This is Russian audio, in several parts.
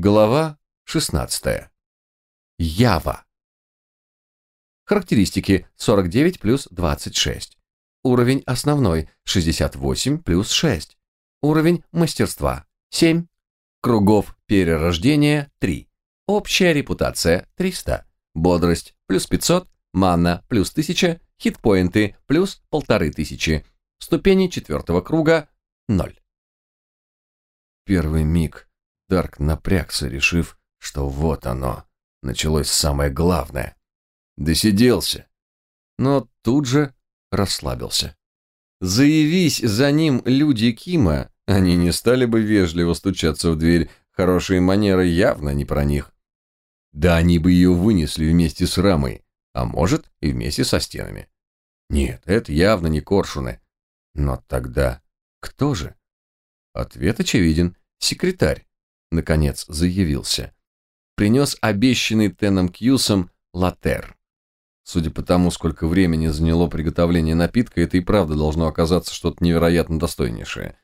Глава 16. Ява. Характеристики 49 плюс 26. Уровень основной 68 плюс 6. Уровень мастерства 7. Кругов перерождения 3. Общая репутация 300. Бодрость плюс 500. Манна плюс 1000. Хитпоинты плюс 1500. Ступени четвертого круга 0. Первый миг Дарк напрягся, решив, что вот оно, началось самое главное. Досиделся, но тут же расслабился. Заявись за ним люди Кима, они не стали бы вежливо стучаться в дверь, хорошие манеры явно не про них. Да они бы ее вынесли вместе с рамой, а может и вместе со стенами. Нет, это явно не коршуны. Но тогда кто же? Ответ очевиден. Секретарь наконец, заявился. Принес обещанный Теном Кьюсом латер. Судя по тому, сколько времени заняло приготовление напитка, это и правда должно оказаться что-то невероятно достойнейшее.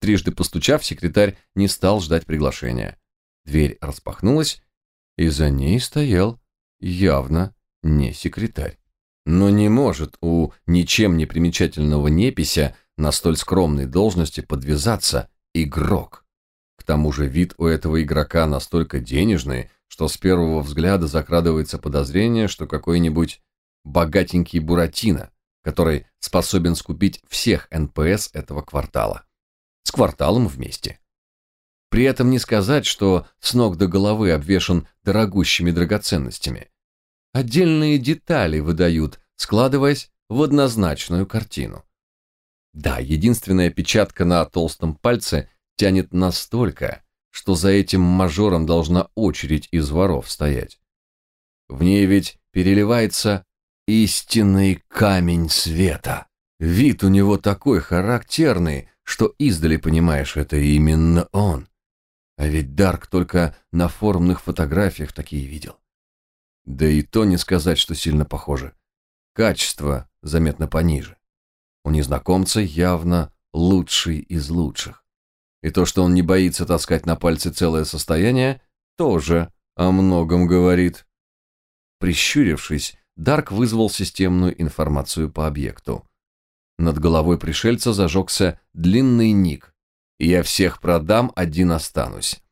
Трижды постучав, секретарь не стал ждать приглашения. Дверь распахнулась, и за ней стоял явно не секретарь. Но не может у ничем не примечательного непися на столь скромной должности подвязаться игрок. К тому же вид у этого игрока настолько денежный, что с первого взгляда закрадывается подозрение, что какой-нибудь богатенький Буратино, который способен скупить всех НПС этого квартала. С кварталом вместе. При этом не сказать, что с ног до головы обвешан дорогущими драгоценностями. Отдельные детали выдают, складываясь в однозначную картину. Да, единственная печатка на толстом пальце тянет настолько, что за этим мажором должна очередь из воров стоять. В ней ведь переливается истинный камень света. Вид у него такой характерный, что издали понимаешь, это именно он. А ведь Дарк только на форумных фотографиях такие видел. Да и то не сказать, что сильно похоже. Качество заметно пониже. У незнакомца явно лучший из лучших. И то, что он не боится таскать на пальце целое состояние, тоже о многом говорит. Прищурившись, Дарк вызвал системную информацию по объекту. Над головой пришельца зажегся длинный ник. «Я всех продам, один останусь».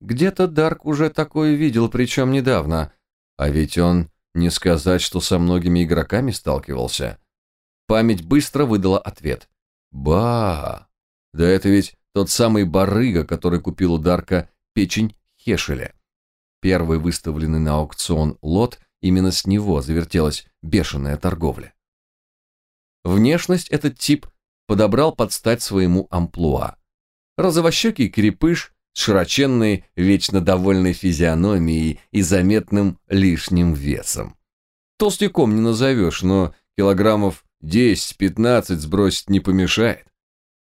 Где-то Дарк уже такое видел, причем недавно. А ведь он не сказать, что со многими игроками сталкивался. Память быстро выдала ответ. «Ба! Да это ведь тот самый барыга, который купил у Дарка печень Хешеля. Первый выставленный на аукцион лот, именно с него завертелась бешеная торговля. Внешность этот тип подобрал под стать своему амплуа. Розовощекий крепыш с широченной, вечно довольной физиономией и заметным лишним весом. Толстяком не назовешь, но килограммов 10-15 сбросить не помешает.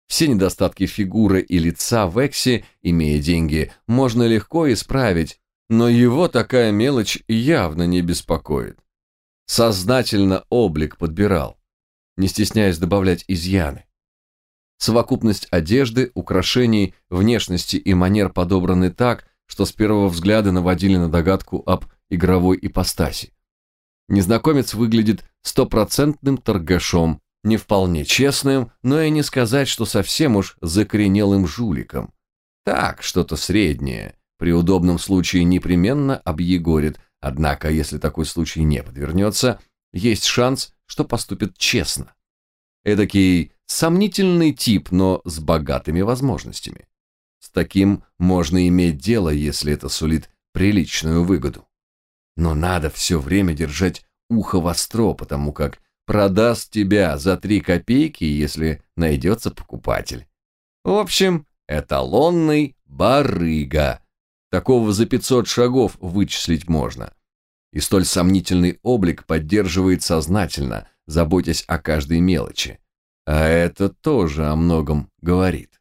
Все недостатки фигуры и лица в Эксе, имея деньги, можно легко исправить, но его такая мелочь явно не беспокоит. Сознательно облик подбирал, не стесняясь добавлять изъяны. Совокупность одежды, украшений, внешности и манер подобраны так, что с первого взгляда наводили на догадку об игровой ипостаси. Незнакомец выглядит стопроцентным торгашом, не вполне честным, но и не сказать, что совсем уж закоренелым жуликом. Так, что-то среднее. При удобном случае непременно объегорит, однако, если такой случай не подвернется, есть шанс, что поступит честно. Эдакий сомнительный тип, но с богатыми возможностями. С таким можно иметь дело, если это сулит приличную выгоду. Но надо все время держать ухо востро, потому как продаст тебя за три копейки, если найдется покупатель. В общем, эталонный барыга. Такого за 500 шагов вычислить можно. И столь сомнительный облик поддерживает сознательно, заботясь о каждой мелочи. А это тоже о многом говорит.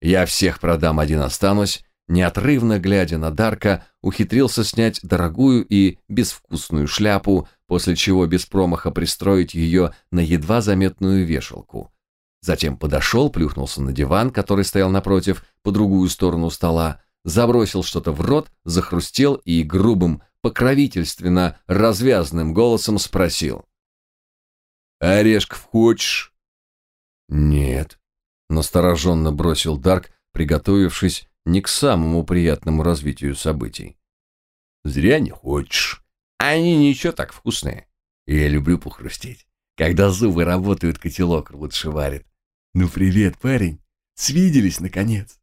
Я всех продам, один останусь, неотрывно глядя на Дарка, ухитрился снять дорогую и безвкусную шляпу, после чего без промаха пристроить ее на едва заметную вешалку. Затем подошел, плюхнулся на диван, который стоял напротив, по другую сторону стола, забросил что-то в рот, захрустел и грубым, покровительственно развязным голосом спросил. «Орешков хочешь?» «Нет», — настороженно бросил Дарк, приготовившись не к самому приятному развитию событий. «Зря не хочешь. Они ничего так вкусные. Я люблю похрустеть. Когда зубы работают, котелок лучше варит. Ну, привет, парень. Свиделись, наконец.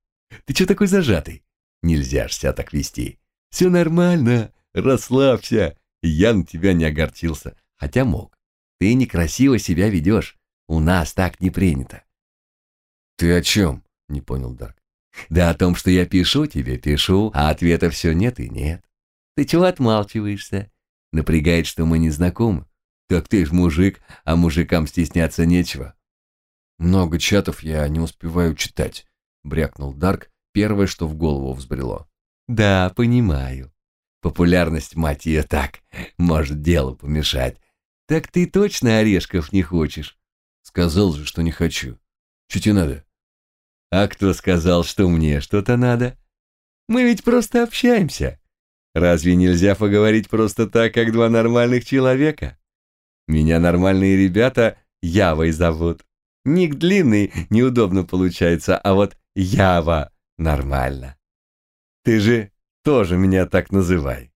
Ты что такой зажатый? Нельзя ж себя так вести. Все нормально, расслабься. Я на тебя не огорчился, хотя мог. Ты некрасиво себя ведешь. У нас так не принято. Ты о чем? Не понял Дарк. Да о том, что я пишу тебе, пишу, а ответа все нет и нет. Ты чего отмалчиваешься? Напрягает, что мы не знакомы. Так ты ж мужик, а мужикам стесняться нечего. Много чатов я не успеваю читать, брякнул Дарк, первое, что в голову взбрело. Да, понимаю. Популярность, мать ее, так, может делу помешать. Так ты точно орешков не хочешь? Сказал же, что не хочу. Что тебе надо? А кто сказал, что мне что-то надо? Мы ведь просто общаемся. Разве нельзя поговорить просто так, как два нормальных человека? Меня нормальные ребята Явой зовут. Ник длинный, неудобно получается, а вот Ява нормально. Ты же тоже меня так называй.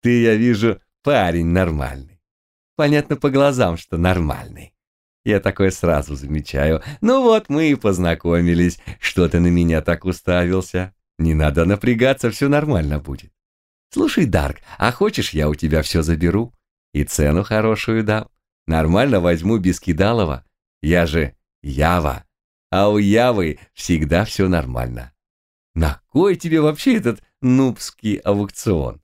Ты, я вижу, парень нормальный. Понятно по глазам, что нормальный. Я такое сразу замечаю. Ну вот, мы и познакомились. Что ты на меня так уставился? Не надо напрягаться, все нормально будет. Слушай, Дарк, а хочешь, я у тебя все заберу? И цену хорошую дам. Нормально возьму без кидалова. Я же Ява. А у Явы всегда все нормально. На кой тебе вообще этот нубский аукцион?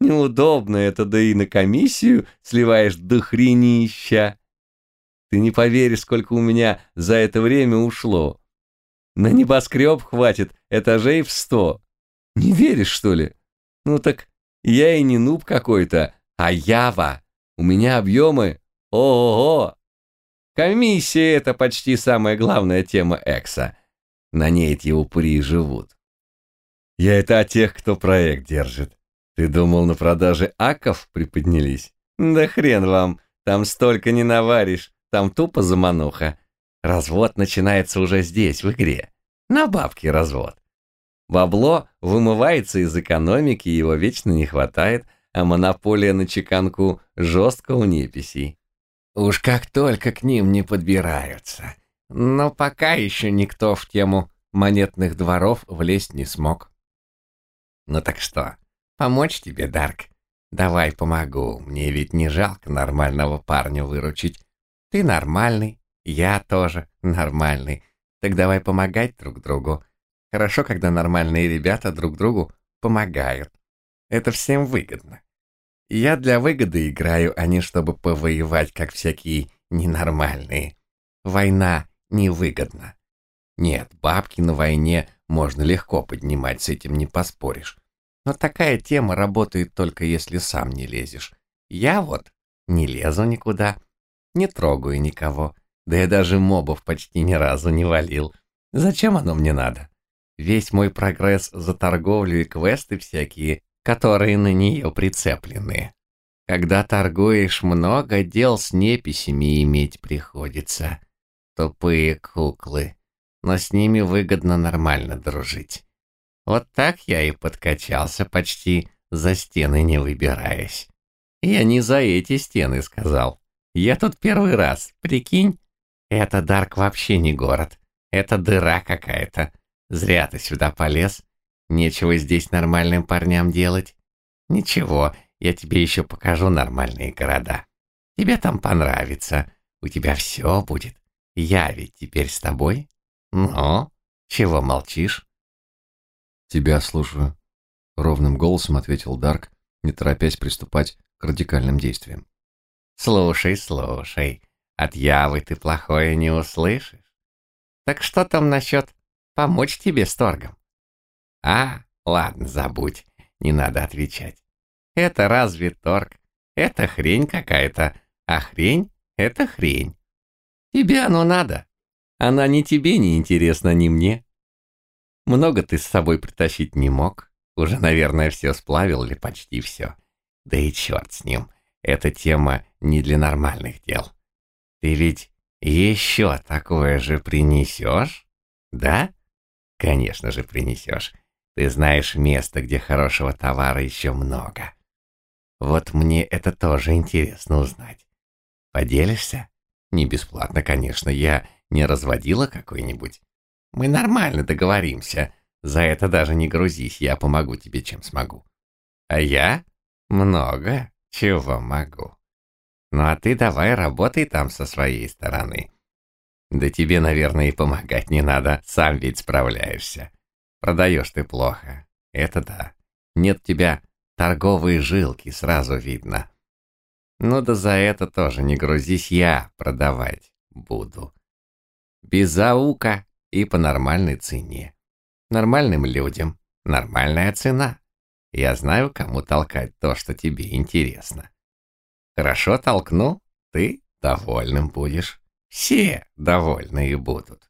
Неудобно это, да и на комиссию сливаешь до хренища. Ты не поверишь, сколько у меня за это время ушло. На небоскреб хватит этажей в сто. Не веришь, что ли? Ну так я и не нуб какой-то, а Ява. У меня объемы ого-го. Комиссия — это почти самая главная тема Экса. На ней эти упыри живут. Я это о тех, кто проект держит. Ты думал, на продаже аков приподнялись? Да хрен вам, там столько не наваришь, там тупо замануха. Развод начинается уже здесь, в игре. На бабки развод. Бабло вымывается из экономики, его вечно не хватает, а монополия на чеканку жестко у неписей. Уж как только к ним не подбираются. Но пока еще никто в тему монетных дворов влезть не смог. Ну так что, помочь тебе, Дарк? Давай помогу, мне ведь не жалко нормального парня выручить. Ты нормальный, я тоже нормальный. Так давай помогать друг другу. Хорошо, когда нормальные ребята друг другу помогают. Это всем выгодно. Я для выгоды играю, а не чтобы повоевать, как всякие ненормальные. Война невыгодна. Нет, бабки на войне можно легко поднимать, с этим не поспоришь. Но такая тема работает только если сам не лезешь. Я вот не лезу никуда, не трогаю никого, да я даже мобов почти ни разу не валил. Зачем оно мне надо? Весь мой прогресс за торговлю и квесты всякие которые на нее прицеплены. Когда торгуешь много, дел с неписями иметь приходится. Тупые куклы, но с ними выгодно нормально дружить. Вот так я и подкачался почти, за стены не выбираясь. Я не за эти стены сказал. Я тут первый раз, прикинь? Это Дарк вообще не город. Это дыра какая-то. Зря ты сюда полез. Нечего здесь нормальным парням делать. Ничего, я тебе еще покажу нормальные города. Тебе там понравится. У тебя все будет. Я ведь теперь с тобой. Ну, чего молчишь? Тебя слушаю. Ровным голосом ответил Дарк, не торопясь приступать к радикальным действиям. Слушай, слушай. От Явы ты плохое не услышишь. Так что там насчет помочь тебе с торгом? А, ладно, забудь, не надо отвечать. Это разве торг? Это хрень какая-то, а хрень — это хрень. Тебе оно надо. Она ни тебе не интересна, ни мне. Много ты с собой притащить не мог. Уже, наверное, все сплавил или почти все. Да и черт с ним. Эта тема не для нормальных дел. Ты ведь еще такое же принесешь? Да? Конечно же принесешь. Ты знаешь место, где хорошего товара еще много. Вот мне это тоже интересно узнать. Поделишься? Не бесплатно, конечно, я не разводила какой-нибудь. Мы нормально договоримся. За это даже не грузись, я помогу тебе, чем смогу. А я много чего могу. Ну а ты давай работай там со своей стороны. Да тебе, наверное, и помогать не надо, сам ведь справляешься. Продаешь ты плохо, это да. Нет тебя торговые жилки, сразу видно. Ну да за это тоже не грузись, я продавать буду. Без аука и по нормальной цене. Нормальным людям нормальная цена. Я знаю, кому толкать то, что тебе интересно. Хорошо толкну, ты довольным будешь. Все довольные будут.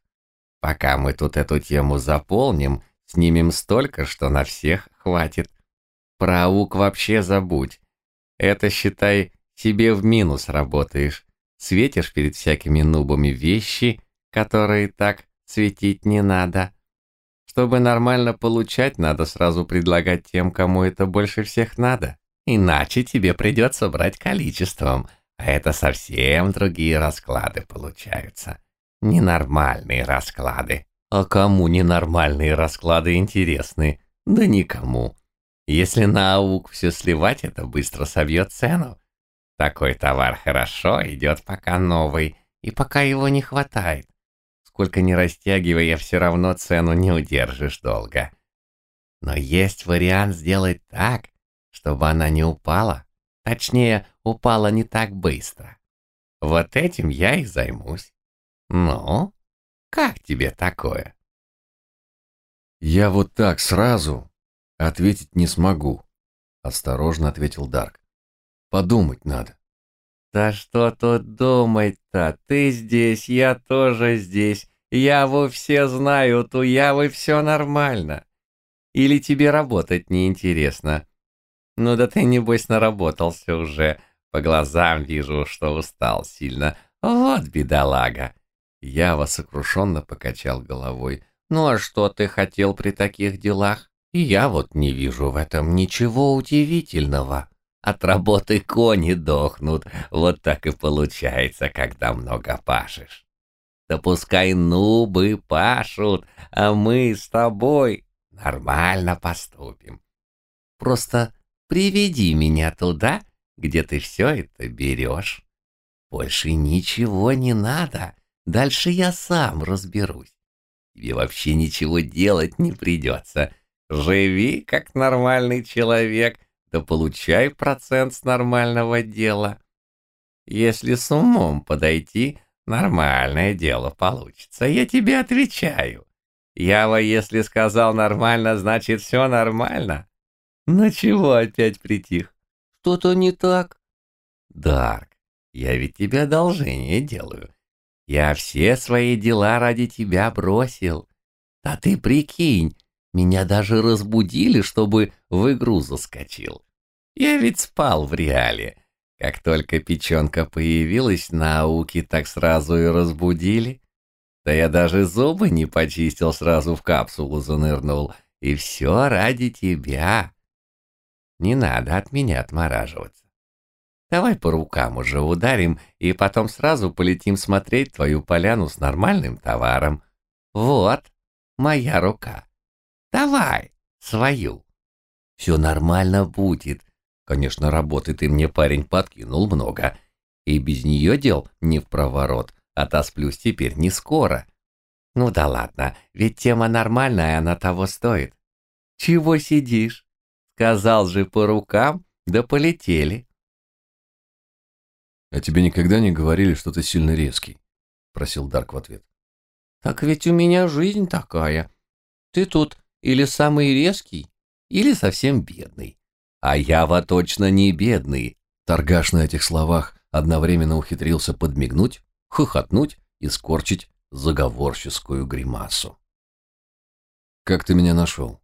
Пока мы тут эту тему заполним, снимем столько, что на всех хватит. Про аук вообще забудь. Это, считай, себе в минус работаешь. Светишь перед всякими нубами вещи, которые так светить не надо. Чтобы нормально получать, надо сразу предлагать тем, кому это больше всех надо. Иначе тебе придется брать количеством, это совсем другие расклады получаются. Ненормальные расклады. А кому ненормальные расклады интересны? Да никому. Если на аук все сливать, это быстро собьет цену. Такой товар хорошо идет пока новый, и пока его не хватает. Сколько ни растягивая, все равно цену не удержишь долго. Но есть вариант сделать так, чтобы она не упала. Точнее, упала не так быстро. Вот этим я и займусь. Ну, как тебе такое? Я вот так сразу ответить не смогу, осторожно ответил Дарк. Подумать надо. Да что тут думать-то? Ты здесь, я тоже здесь. Я вы все знают, у Явы все нормально. Или тебе работать неинтересно? Ну да ты, небось, наработался уже. По глазам вижу, что устал сильно. Вот бедолага. Ява сокрушенно покачал головой. Ну а что ты хотел при таких делах? Я вот не вижу в этом ничего удивительного. От работы кони дохнут. Вот так и получается, когда много пашешь. Да пускай нубы пашут, а мы с тобой нормально поступим. Просто приведи меня туда, где ты все это берешь. Больше ничего не надо. Дальше я сам разберусь. Тебе вообще ничего делать не придется. Живи, как нормальный человек, то получай процент с нормального дела. Если с умом подойти, нормальное дело получится, я тебе отвечаю. Ява, если сказал нормально, значит все нормально. Но чего опять притих? Что-то не так? Дарк, я ведь тебе одолжение делаю. Я все свои дела ради тебя бросил. Да ты прикинь, меня даже разбудили, чтобы в игру заскочил. Я ведь спал в реале. Как только печенка появилась, науки так сразу и разбудили. Да я даже зубы не почистил, сразу в капсулу занырнул. И все ради тебя. Не надо от меня отмораживаться. Давай по рукам уже ударим, и потом сразу полетим смотреть твою поляну с нормальным товаром. Вот моя рука. Давай свою. Все нормально будет. Конечно, работы ты мне, парень, подкинул много. И без нее дел не в проворот, а сплюсь теперь не скоро. Ну да ладно, ведь тема нормальная, она того стоит. Чего сидишь? Сказал же по рукам, да полетели. А тебе никогда не говорили, что ты сильно резкий? Просил Дарк в ответ. Так ведь у меня жизнь такая. Ты тут или самый резкий, или совсем бедный. А Ява точно не бедный. Торгаш на этих словах одновременно ухитрился подмигнуть, хохотнуть и скорчить заговорческую гримасу. как ты меня нашел?»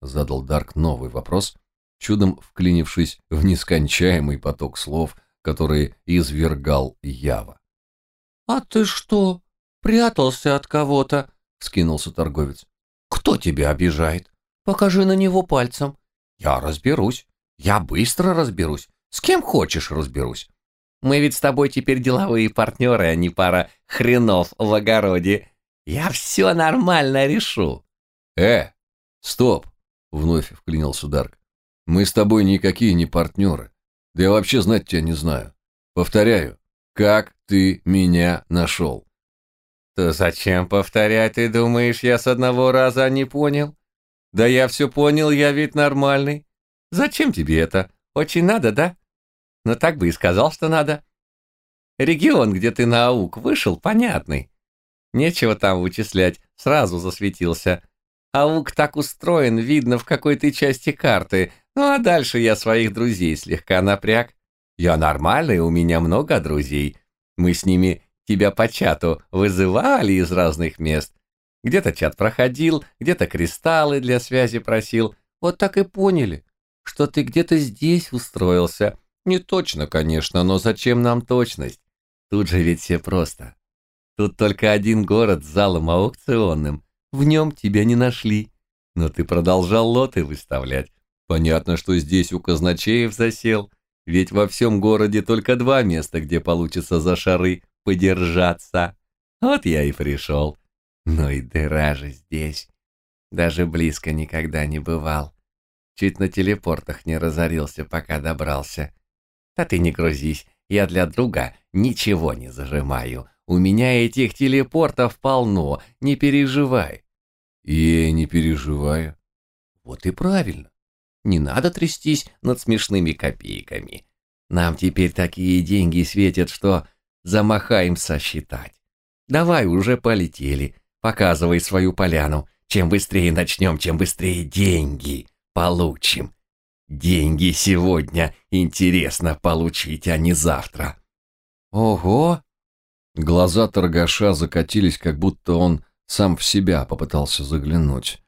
Задал Дарк новый вопрос, чудом вклинившись в нескончаемый поток слов, которые извергал Ява. «А ты что, прятался от кого-то?» — скинулся торговец. «Кто тебя обижает? Покажи на него пальцем. Я разберусь. Я быстро разберусь. С кем хочешь разберусь. Мы ведь с тобой теперь деловые партнеры, а не пара хренов в огороде. Я все нормально решу». «Э, стоп!» — вновь вклинился Дарк. «Мы с тобой никакие не партнеры. Да я вообще знать тебя не знаю. Повторяю, как ты меня нашел?» «То зачем повторять, ты думаешь, я с одного раза не понял? Да я все понял, я ведь нормальный. Зачем тебе это? Очень надо, да? Но ну, так бы и сказал, что надо. Регион, где ты на АУК вышел, понятный. Нечего там вычислять, сразу засветился. Аук так устроен, видно в какой то части карты. Ну а дальше я своих друзей слегка напряг. Я нормальный, у меня много друзей. Мы с ними тебя по чату вызывали из разных мест. Где-то чат проходил, где-то кристаллы для связи просил. Вот так и поняли, что ты где-то здесь устроился. Не точно, конечно, но зачем нам точность? Тут же ведь все просто. Тут только один город с залом аукционным. В нем тебя не нашли. Но ты продолжал лоты выставлять. Понятно, что здесь у казначеев засел. Ведь во всем городе только два места, где получится за шары подержаться. Вот я и пришел. Ну и дыра же здесь. Даже близко никогда не бывал. Чуть на телепортах не разорился, пока добрался. Да ты не грузись, я для друга ничего не зажимаю. У меня этих телепортов полно, не переживай. И не переживаю. Вот и правильно. Не надо трястись над смешными копейками. Нам теперь такие деньги светят, что замахаемся считать. Давай уже полетели, показывай свою поляну. Чем быстрее начнем, чем быстрее деньги получим. Деньги сегодня интересно получить, а не завтра. Ого, Глаза торгаша закатились, как будто он сам в себя попытался заглянуть.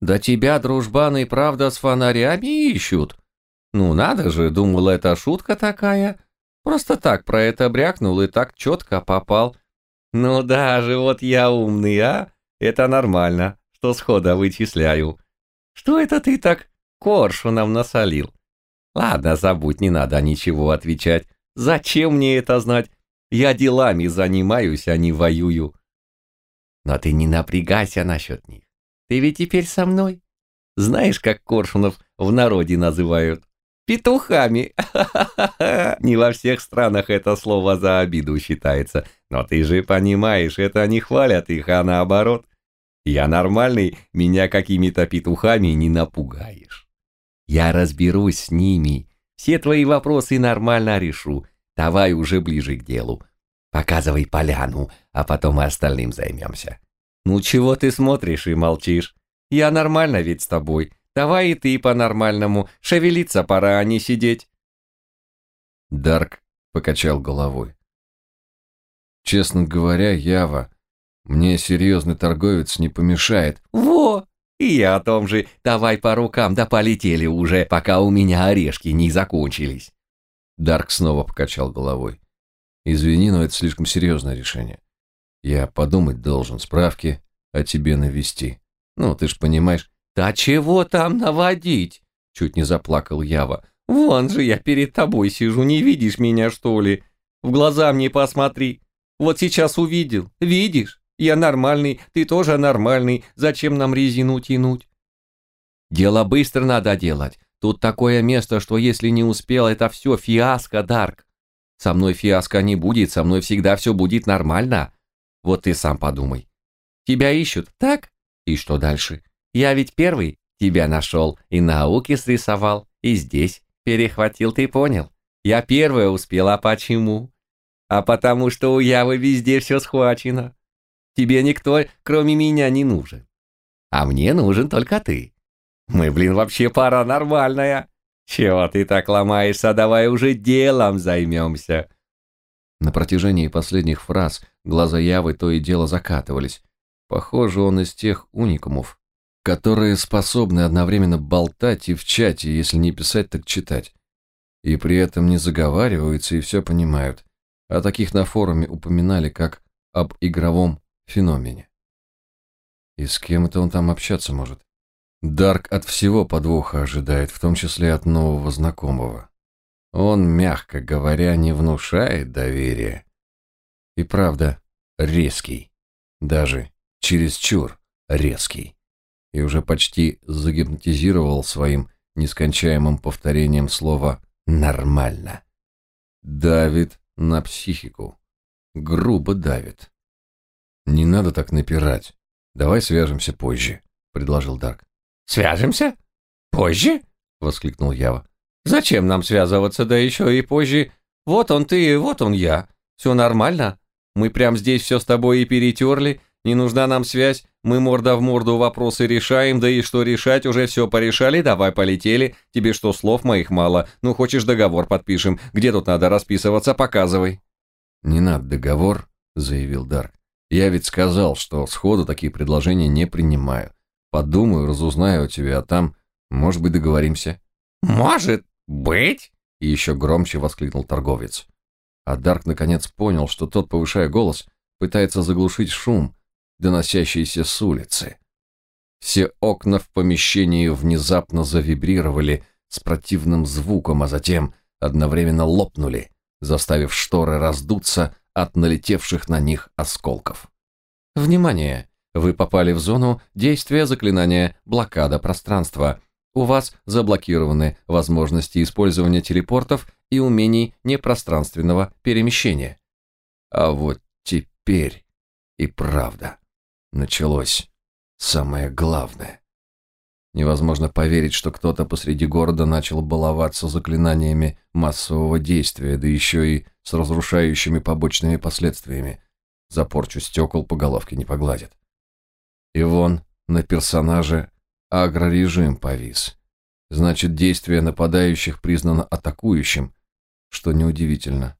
«Да тебя, дружбаны, и правда с фонарями ищут. Ну надо же, думал, это шутка такая. Просто так про это брякнул и так четко попал. Ну даже вот я умный, а? Это нормально, что схода вычисляю. Что это ты так коршу нам насолил? Ладно, забудь, не надо ничего отвечать. Зачем мне это знать? Я делами занимаюсь, а не воюю. Но ты не напрягайся насчет них. Ты ведь теперь со мной. Знаешь, как коршунов в народе называют? Петухами. Не во всех странах это слово за обиду считается. Но ты же понимаешь, это не хвалят их, а наоборот. Я нормальный, меня какими-то петухами не напугаешь. Я разберусь с ними, все твои вопросы нормально решу. Давай уже ближе к делу. Показывай поляну, а потом и остальным займемся. Ну чего ты смотришь и молчишь? Я нормально ведь с тобой. Давай и ты по-нормальному. Шевелиться пора, а не сидеть. Дарк покачал головой. Честно говоря, Ява, мне серьезный торговец не помешает. Во! И я о том же. Давай по рукам, да полетели уже, пока у меня орешки не закончились. Дарк снова покачал головой. «Извини, но это слишком серьезное решение. Я подумать должен, справки о тебе навести. Ну, ты ж понимаешь...» «Да чего там наводить?» Чуть не заплакал Ява. «Вон же я перед тобой сижу, не видишь меня, что ли? В глаза мне посмотри. Вот сейчас увидел. Видишь? Я нормальный, ты тоже нормальный. Зачем нам резину тянуть?» «Дело быстро надо делать. Тут такое место, что если не успел, это все фиаско, Дарк. Со мной фиаско не будет, со мной всегда все будет нормально. Вот ты сам подумай. Тебя ищут, так? И что дальше? Я ведь первый тебя нашел и науки срисовал, и здесь перехватил, ты понял? Я первая успела, а почему? А потому что у Явы везде все схвачено. Тебе никто, кроме меня, не нужен. А мне нужен только ты. Мы, блин, вообще пара нормальная. Чего ты так ломаешься, давай уже делом займемся. На протяжении последних фраз глаза Явы то и дело закатывались. Похоже, он из тех уникумов, которые способны одновременно болтать и в чате, если не писать, так читать. И при этом не заговариваются и все понимают. О таких на форуме упоминали как об игровом феномене. И с кем это он там общаться может? Дарк от всего подвоха ожидает, в том числе от нового знакомого. Он, мягко говоря, не внушает доверия. И правда, резкий. Даже чересчур резкий. И уже почти загипнотизировал своим нескончаемым повторением слова «нормально». Давит на психику. Грубо давит. «Не надо так напирать. Давай свяжемся позже», — предложил Дарк. «Свяжемся? Позже?» — воскликнул Ява. «Зачем нам связываться, да еще и позже? Вот он ты, вот он я. Все нормально. Мы прям здесь все с тобой и перетерли. Не нужна нам связь. Мы морда в морду вопросы решаем, да и что решать, уже все порешали, давай полетели. Тебе что, слов моих мало? Ну, хочешь договор подпишем? Где тут надо расписываться, показывай». «Не надо договор», — заявил Дарк. «Я ведь сказал, что сходу такие предложения не принимаю. Подумаю, разузнаю у тебя, а там, может быть, договоримся». «Может быть?» — и еще громче воскликнул торговец. А Дарк наконец понял, что тот, повышая голос, пытается заглушить шум, доносящийся с улицы. Все окна в помещении внезапно завибрировали с противным звуком, а затем одновременно лопнули, заставив шторы раздуться от налетевших на них осколков. Внимание! Вы попали в зону действия заклинания «Блокада пространства». У вас заблокированы возможности использования телепортов и умений непространственного перемещения. А вот теперь и правда началось самое главное. Невозможно поверить, что кто-то посреди города начал баловаться заклинаниями массового действия, да еще и с разрушающими побочными последствиями. За порчу стекол по головке не погладят. И вон на персонаже агрорежим повис. Значит, действие нападающих признано атакующим, что неудивительно.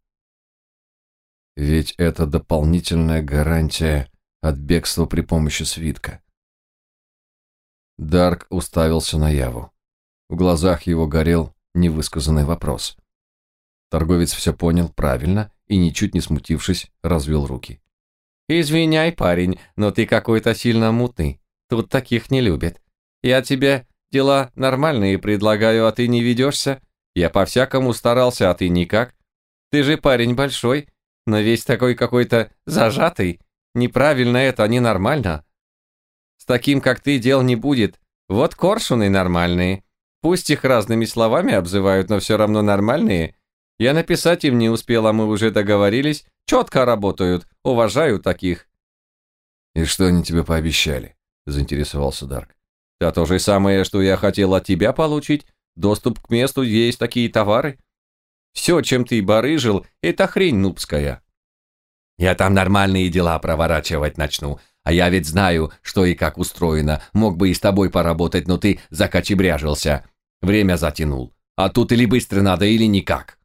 Ведь это дополнительная гарантия от бегства при помощи свитка. Дарк уставился на Яву. В глазах его горел невысказанный вопрос. Торговец все понял правильно и, ничуть не смутившись, развел руки. «Извиняй, парень, но ты какой-то сильно мутный. Тут таких не любят. Я тебе дела нормальные предлагаю, а ты не ведешься. Я по-всякому старался, а ты никак. Ты же парень большой, но весь такой какой-то зажатый. Неправильно это, ненормально. С таким, как ты, дел не будет. Вот коршуны нормальные. Пусть их разными словами обзывают, но все равно нормальные. Я написать им не успел, а мы уже договорились. Четко работают, уважаю таких. «И что они тебе пообещали?» – заинтересовался Дарк. «Да то же самое, что я хотел от тебя получить. Доступ к месту, есть такие товары. Все, чем ты барыжил, это хрень нубская. Я там нормальные дела проворачивать начну, а я ведь знаю, что и как устроено. Мог бы и с тобой поработать, но ты закочебряжился. Время затянул. А тут или быстро надо, или никак.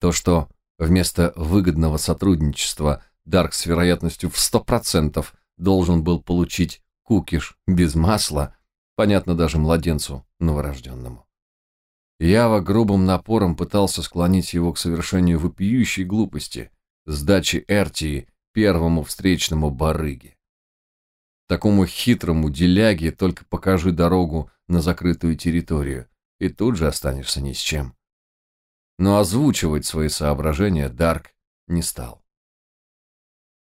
То, что вместо выгодного сотрудничества Дарк с вероятностью в сто процентов должен был получить кукиш без масла, понятно даже младенцу новорожденному. Ява грубым напором пытался склонить его к совершению вопиющей глупости, сдачи Эртии первому встречному барыге. Такому хитрому деляге только покажи дорогу на закрытую территорию, и тут же останешься ни с чем. Но озвучивать свои соображения Дарк не стал.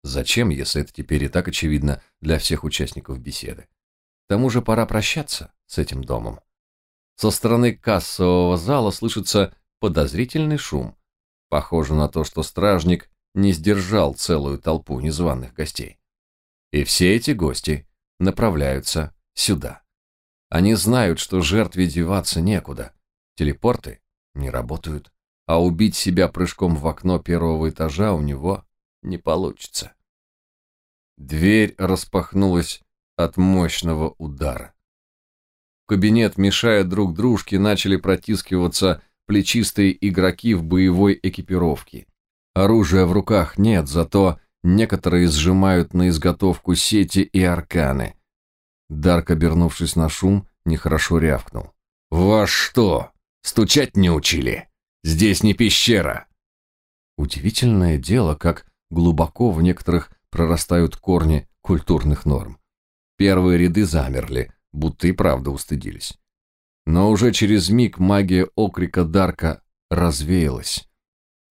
Зачем, если это теперь и так очевидно для всех участников беседы? К тому же пора прощаться с этим домом. Со стороны кассового зала слышится подозрительный шум. Похоже на то, что стражник не сдержал целую толпу незваных гостей. И все эти гости направляются сюда. Они знают, что жертве деваться некуда. Телепорты не работают, а убить себя прыжком в окно первого этажа у него не получится. Дверь распахнулась от мощного удара. В кабинет, мешая друг дружке, начали протискиваться плечистые игроки в боевой экипировке. Оружия в руках нет, зато некоторые сжимают на изготовку сети и арканы. Дарк, обернувшись на шум, нехорошо рявкнул. «Вас что, стучать не учили? Здесь не пещера!» Удивительное дело, как глубоко в некоторых прорастают корни культурных норм. Первые ряды замерли, будто и правда устыдились. Но уже через миг магия окрика Дарка развеялась.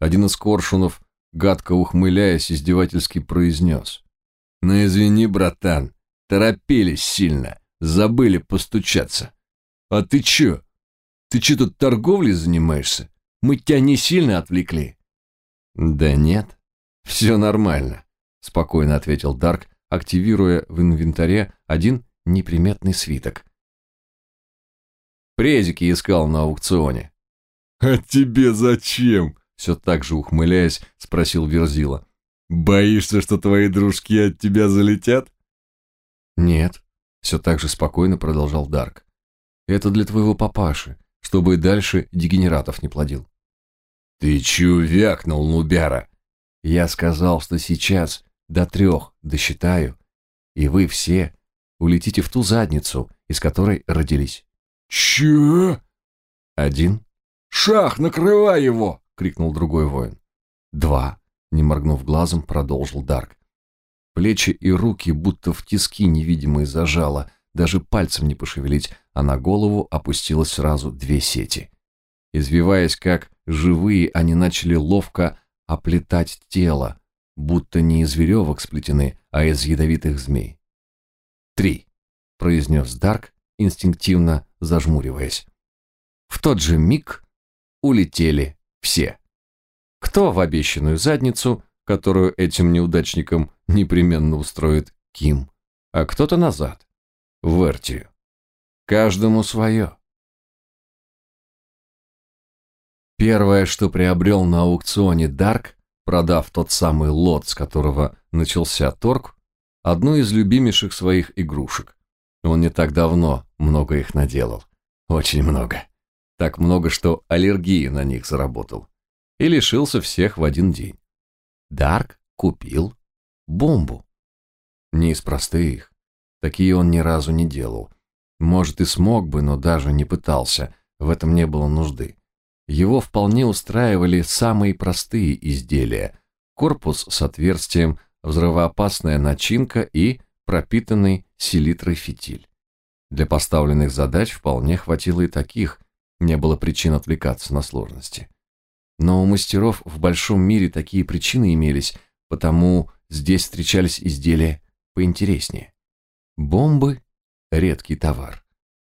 Один из коршунов, гадко ухмыляясь, издевательски произнес. «Ну извини, братан, торопились сильно, забыли постучаться. А ты чё? Ты чё тут торговлей занимаешься? Мы тебя не сильно отвлекли?» «Да нет, все нормально», — спокойно ответил Дарк, активируя в инвентаре один неприметный свиток. Презики искал на аукционе. «А тебе зачем?» Все так же ухмыляясь, спросил Верзила. «Боишься, что твои дружки от тебя залетят?» «Нет», — все так же спокойно продолжал Дарк. «Это для твоего папаши, чтобы дальше дегенератов не плодил». «Ты чё вякнул, нубяра?» «Я сказал, что сейчас до трех досчитаю, и вы все улетите в ту задницу, из которой родились». «Чё?» «Один». «Шах, накрывай его!» — крикнул другой воин. «Два», — не моргнув глазом, продолжил Дарк. Плечи и руки будто в тиски невидимые зажало, даже пальцем не пошевелить, а на голову опустилось сразу две сети. Извиваясь как живые, они начали ловко оплетать тело, будто не из веревок сплетены, а из ядовитых змей. «Три», — произнес Дарк, инстинктивно зажмуриваясь. В тот же миг улетели все. Кто в обещанную задницу, которую этим неудачникам непременно устроит Ким, а кто-то назад, в Эртию. Каждому свое. Первое, что приобрел на аукционе Дарк, продав тот самый лот, с которого начался торг, одну из любимейших своих игрушек. Он не так давно много их наделал. Очень много. Так много, что аллергию на них заработал. И лишился всех в один день. Дарк купил бомбу. Не из простых. Такие он ни разу не делал. Может, и смог бы, но даже не пытался. В этом не было нужды. Его вполне устраивали самые простые изделия. Корпус с отверстием, взрывоопасная начинка и пропитанный селитрой фитиль. Для поставленных задач вполне хватило и таких, не было причин отвлекаться на сложности. Но у мастеров в большом мире такие причины имелись, потому здесь встречались изделия поинтереснее. Бомбы – редкий товар.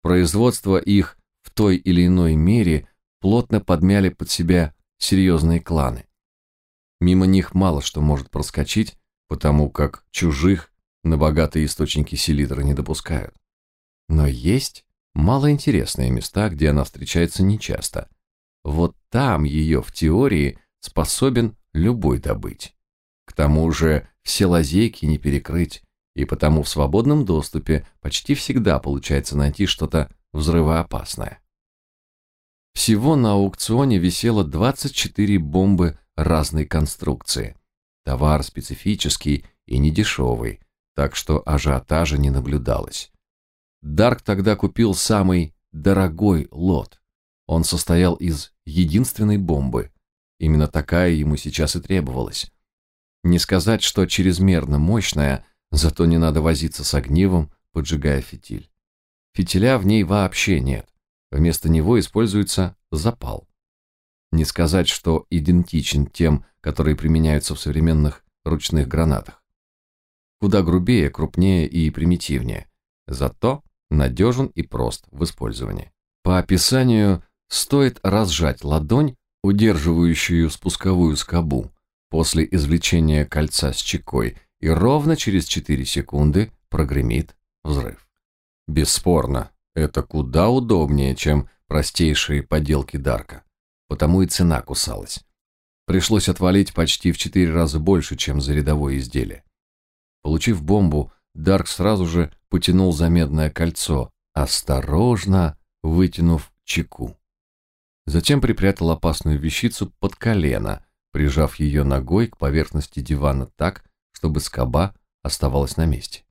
Производство их в той или иной мере плотно подмяли под себя серьезные кланы. Мимо них мало что может проскочить, потому как чужих на богатые источники селитры не допускают. Но есть малоинтересные места, где она встречается нечасто. Вот там ее в теории способен любой добыть. К тому же все лазейки не перекрыть, и потому в свободном доступе почти всегда получается найти что-то взрывоопасное. Всего на аукционе висело 24 бомбы разной конструкции. Товар специфический и недешевый, так что ажиотажа не наблюдалось. Дарк тогда купил самый дорогой лот. Он состоял из единственной бомбы. Именно такая ему сейчас и требовалась. Не сказать, что чрезмерно мощная, зато не надо возиться с огнивом, поджигая фитиль. Фитиля в ней вообще нет. Вместо него используется запал. Не сказать, что идентичен тем, которые применяются в современных ручных гранатах куда грубее, крупнее и примитивнее, зато надежен и прост в использовании. По описанию стоит разжать ладонь, удерживающую спусковую скобу, после извлечения кольца с чекой, и ровно через 4 секунды прогремит взрыв. Бесспорно, это куда удобнее, чем простейшие поделки Дарка, потому и цена кусалась. Пришлось отвалить почти в 4 раза больше, чем за рядовое изделие. Получив бомбу, Дарк сразу же потянул за медное кольцо, осторожно вытянув чеку. Затем припрятал опасную вещицу под колено, прижав ее ногой к поверхности дивана так, чтобы скоба оставалась на месте.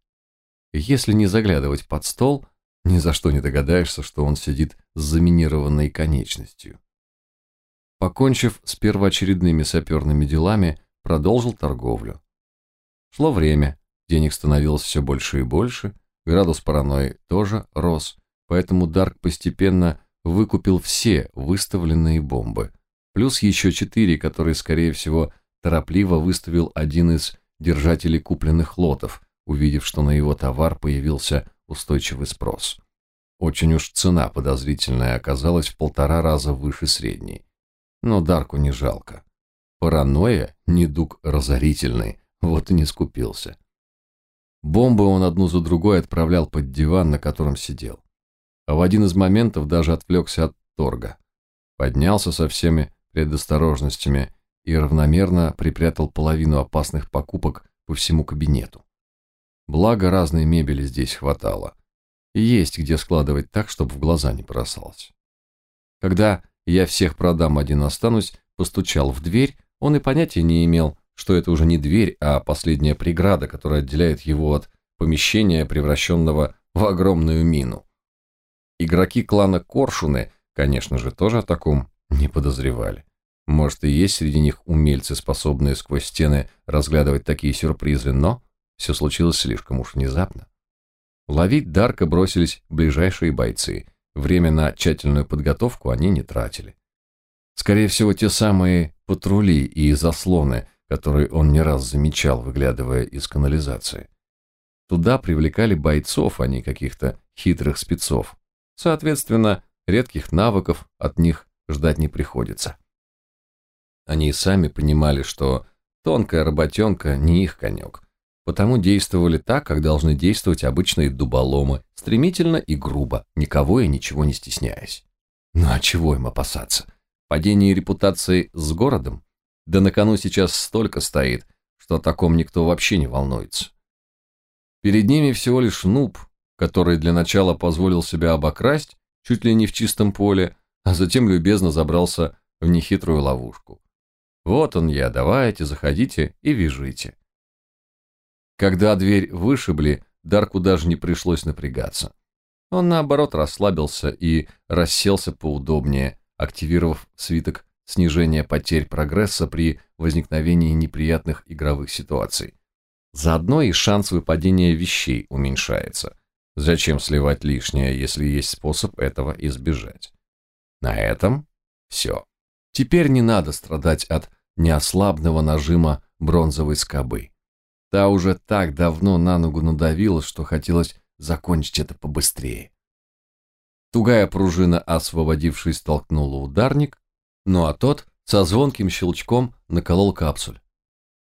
Если не заглядывать под стол, ни за что не догадаешься, что он сидит с заминированной конечностью. Покончив с первоочередными саперными делами, продолжил торговлю. Шло время, денег становилось все больше и больше, градус паранойи тоже рос, поэтому Дарк постепенно выкупил все выставленные бомбы, плюс еще четыре, которые, скорее всего, торопливо выставил один из держателей купленных лотов, увидев, что на его товар появился устойчивый спрос. Очень уж цена подозрительная оказалась в полтора раза выше средней. Но Дарку не жалко. Паранойя – недуг разорительный, вот и не скупился. Бомбы он одну за другой отправлял под диван, на котором сидел. А в один из моментов даже отвлекся от торга. Поднялся со всеми предосторожностями и равномерно припрятал половину опасных покупок по всему кабинету. Благо разной мебели здесь хватало. И есть где складывать так, чтобы в глаза не бросалось. Когда я всех продам, один останусь, постучал в дверь, он и понятия не имел, что это уже не дверь, а последняя преграда, которая отделяет его от помещения, превращенного в огромную мину. Игроки клана Коршуны, конечно же, тоже о таком не подозревали. Может, и есть среди них умельцы, способные сквозь стены разглядывать такие сюрпризы, но все случилось слишком уж внезапно. Ловить Дарка бросились ближайшие бойцы. Время на тщательную подготовку они не тратили. Скорее всего, те самые патрули и заслоны, которые он не раз замечал, выглядывая из канализации. Туда привлекали бойцов, а не каких-то хитрых спецов. Соответственно, редких навыков от них ждать не приходится. Они и сами понимали, что тонкая работенка не их конек, потому действовали так, как должны действовать обычные дуболомы, стремительно и грубо, никого и ничего не стесняясь. Ну а чего им опасаться? Падение репутации с городом? Да на кону сейчас столько стоит, что о таком никто вообще не волнуется. Перед ними всего лишь нуб, который для начала позволил себя обокрасть, чуть ли не в чистом поле, а затем любезно забрался в нехитрую ловушку. Вот он я, давайте, заходите и вяжите. Когда дверь вышибли, Дарку даже не пришлось напрягаться. Он, наоборот, расслабился и расселся поудобнее, активировав свиток снижения потерь прогресса при возникновении неприятных игровых ситуаций. Заодно и шанс выпадения вещей уменьшается. Зачем сливать лишнее, если есть способ этого избежать? На этом все. Теперь не надо страдать от неослабного нажима бронзовой скобы. Та уже так давно на ногу надавила, что хотелось закончить это побыстрее. Тугая пружина, освободившись, толкнула ударник, ну а тот со звонким щелчком наколол капсуль.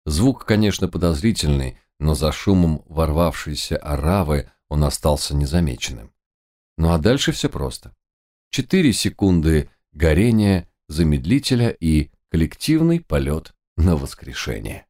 Звук, конечно, подозрительный, но за шумом ворвавшейся оравы он остался незамеченным. Ну а дальше все просто. Четыре секунды горения, замедлителя и коллективный полет на воскрешение.